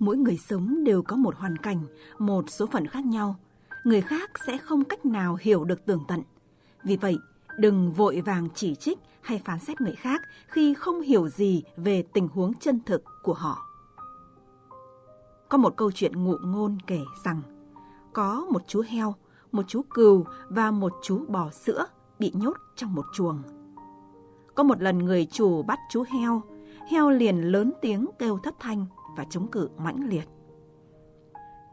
Mỗi người sống đều có một hoàn cảnh, một số phận khác nhau. Người khác sẽ không cách nào hiểu được tường tận. Vì vậy, đừng vội vàng chỉ trích hay phán xét người khác khi không hiểu gì về tình huống chân thực của họ. Có một câu chuyện ngụ ngôn kể rằng có một chú heo, một chú cừu và một chú bò sữa bị nhốt trong một chuồng. Có một lần người chủ bắt chú heo, heo liền lớn tiếng kêu thất thanh và chống cự mãnh liệt.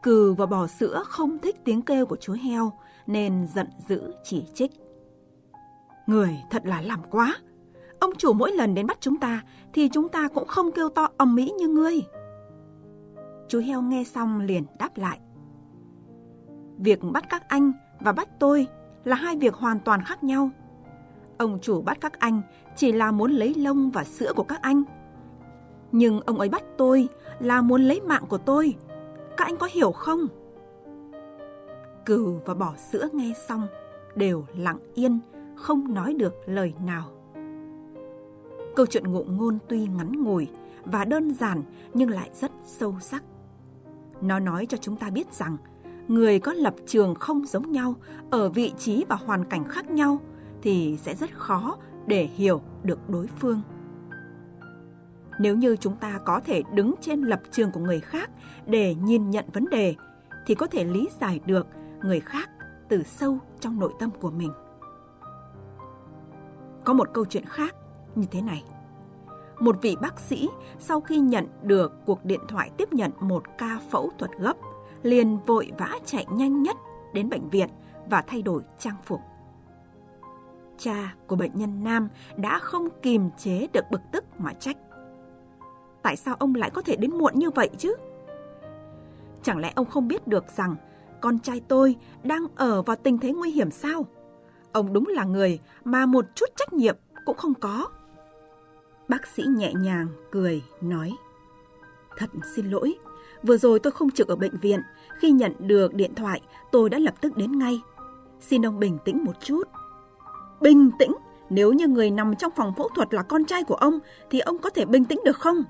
Cừu và bò sữa không thích tiếng kêu của chú heo, nên giận dữ chỉ trích. Người thật là làm quá. Ông chủ mỗi lần đến bắt chúng ta, thì chúng ta cũng không kêu to ầm ĩ như ngươi. Chú heo nghe xong liền đáp lại. Việc bắt các anh và bắt tôi là hai việc hoàn toàn khác nhau. Ông chủ bắt các anh chỉ là muốn lấy lông và sữa của các anh. Nhưng ông ấy bắt tôi là muốn lấy mạng của tôi. Các anh có hiểu không? Cừu và bò sữa nghe xong đều lặng yên, không nói được lời nào. Câu chuyện ngụ ngôn tuy ngắn ngủi và đơn giản nhưng lại rất sâu sắc. Nó nói cho chúng ta biết rằng người có lập trường không giống nhau, ở vị trí và hoàn cảnh khác nhau thì sẽ rất khó để hiểu được đối phương. Nếu như chúng ta có thể đứng trên lập trường của người khác để nhìn nhận vấn đề thì có thể lý giải được người khác từ sâu trong nội tâm của mình. Có một câu chuyện khác như thế này. Một vị bác sĩ sau khi nhận được cuộc điện thoại tiếp nhận một ca phẫu thuật gấp, liền vội vã chạy nhanh nhất đến bệnh viện và thay đổi trang phục. Cha của bệnh nhân nam đã không kìm chế được bực tức mà trách. Tại sao ông lại có thể đến muộn như vậy chứ? Chẳng lẽ ông không biết được rằng con trai tôi đang ở vào tình thế nguy hiểm sao? Ông đúng là người mà một chút trách nhiệm cũng không có. Bác sĩ nhẹ nhàng cười nói Thật xin lỗi, vừa rồi tôi không trực ở bệnh viện. Khi nhận được điện thoại, tôi đã lập tức đến ngay. Xin ông bình tĩnh một chút. Bình tĩnh? Nếu như người nằm trong phòng phẫu thuật là con trai của ông, thì ông có thể bình tĩnh được không?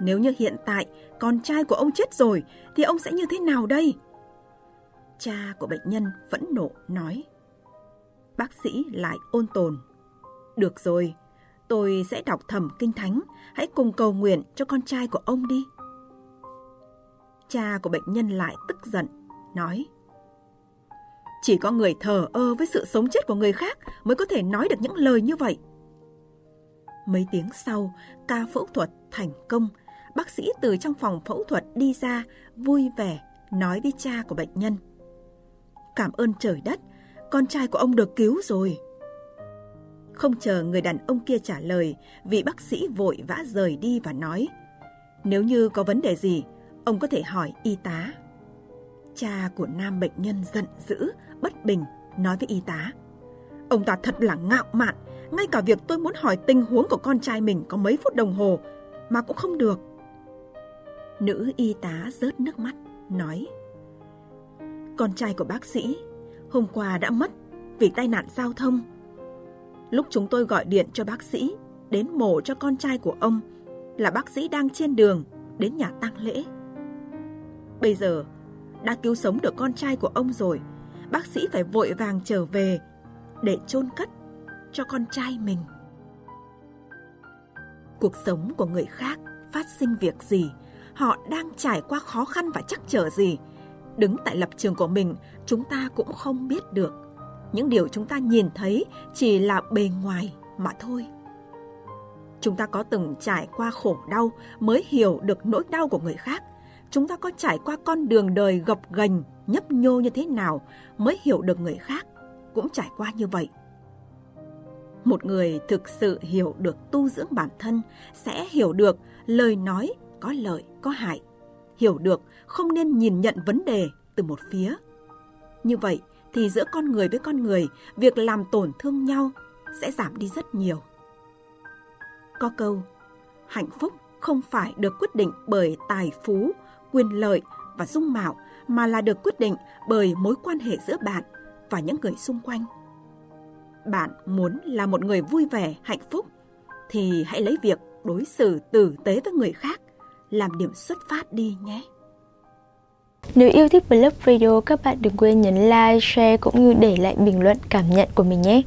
Nếu như hiện tại con trai của ông chết rồi, thì ông sẽ như thế nào đây? Cha của bệnh nhân phẫn nộ nói. Bác sĩ lại ôn tồn. Được rồi, tôi sẽ đọc thầm kinh thánh, hãy cùng cầu nguyện cho con trai của ông đi. Cha của bệnh nhân lại tức giận, nói Chỉ có người thờ ơ với sự sống chết của người khác mới có thể nói được những lời như vậy. Mấy tiếng sau, ca phẫu thuật thành công, bác sĩ từ trong phòng phẫu thuật đi ra, vui vẻ, nói với cha của bệnh nhân. Cảm ơn trời đất, con trai của ông được cứu rồi. Không chờ người đàn ông kia trả lời, vị bác sĩ vội vã rời đi và nói, nếu như có vấn đề gì, ông có thể hỏi y tá. Cha của nam bệnh nhân giận dữ, bất bình, nói với y tá. Ông ta thật là ngạo mạn, ngay cả việc tôi muốn hỏi tình huống của con trai mình có mấy phút đồng hồ mà cũng không được. Nữ y tá rớt nước mắt, nói Con trai của bác sĩ hôm qua đã mất vì tai nạn giao thông Lúc chúng tôi gọi điện cho bác sĩ đến mổ cho con trai của ông là bác sĩ đang trên đường đến nhà tang lễ. Bây giờ đã cứu sống được con trai của ông rồi, bác sĩ phải vội vàng trở về để chôn cất cho con trai mình. Cuộc sống của người khác phát sinh việc gì, họ đang trải qua khó khăn và chắc trở gì, đứng tại lập trường của mình, chúng ta cũng không biết được. Những điều chúng ta nhìn thấy chỉ là bề ngoài mà thôi. Chúng ta có từng trải qua khổ đau mới hiểu được nỗi đau của người khác. Chúng ta có trải qua con đường đời gập ghềnh nhấp nhô như thế nào mới hiểu được người khác cũng trải qua như vậy. Một người thực sự hiểu được tu dưỡng bản thân sẽ hiểu được lời nói có lợi có hại hiểu được không nên nhìn nhận vấn đề từ một phía như vậy thì giữa con người với con người, việc làm tổn thương nhau sẽ giảm đi rất nhiều. Có câu, hạnh phúc không phải được quyết định bởi tài phú, quyền lợi và dung mạo mà là được quyết định bởi mối quan hệ giữa bạn và những người xung quanh. Bạn muốn là một người vui vẻ, hạnh phúc thì hãy lấy việc đối xử tử tế với người khác làm điểm xuất phát đi nhé. Nếu yêu thích Blog Radio, các bạn đừng quên nhấn like, share cũng như để lại bình luận cảm nhận của mình nhé.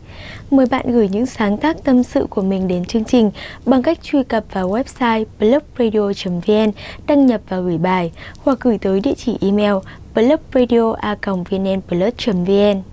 Mời bạn gửi những sáng tác tâm sự của mình đến chương trình bằng cách truy cập vào website blogradio.vn, đăng nhập và gửi bài hoặc gửi tới địa chỉ email blogradio.vnplus.vn.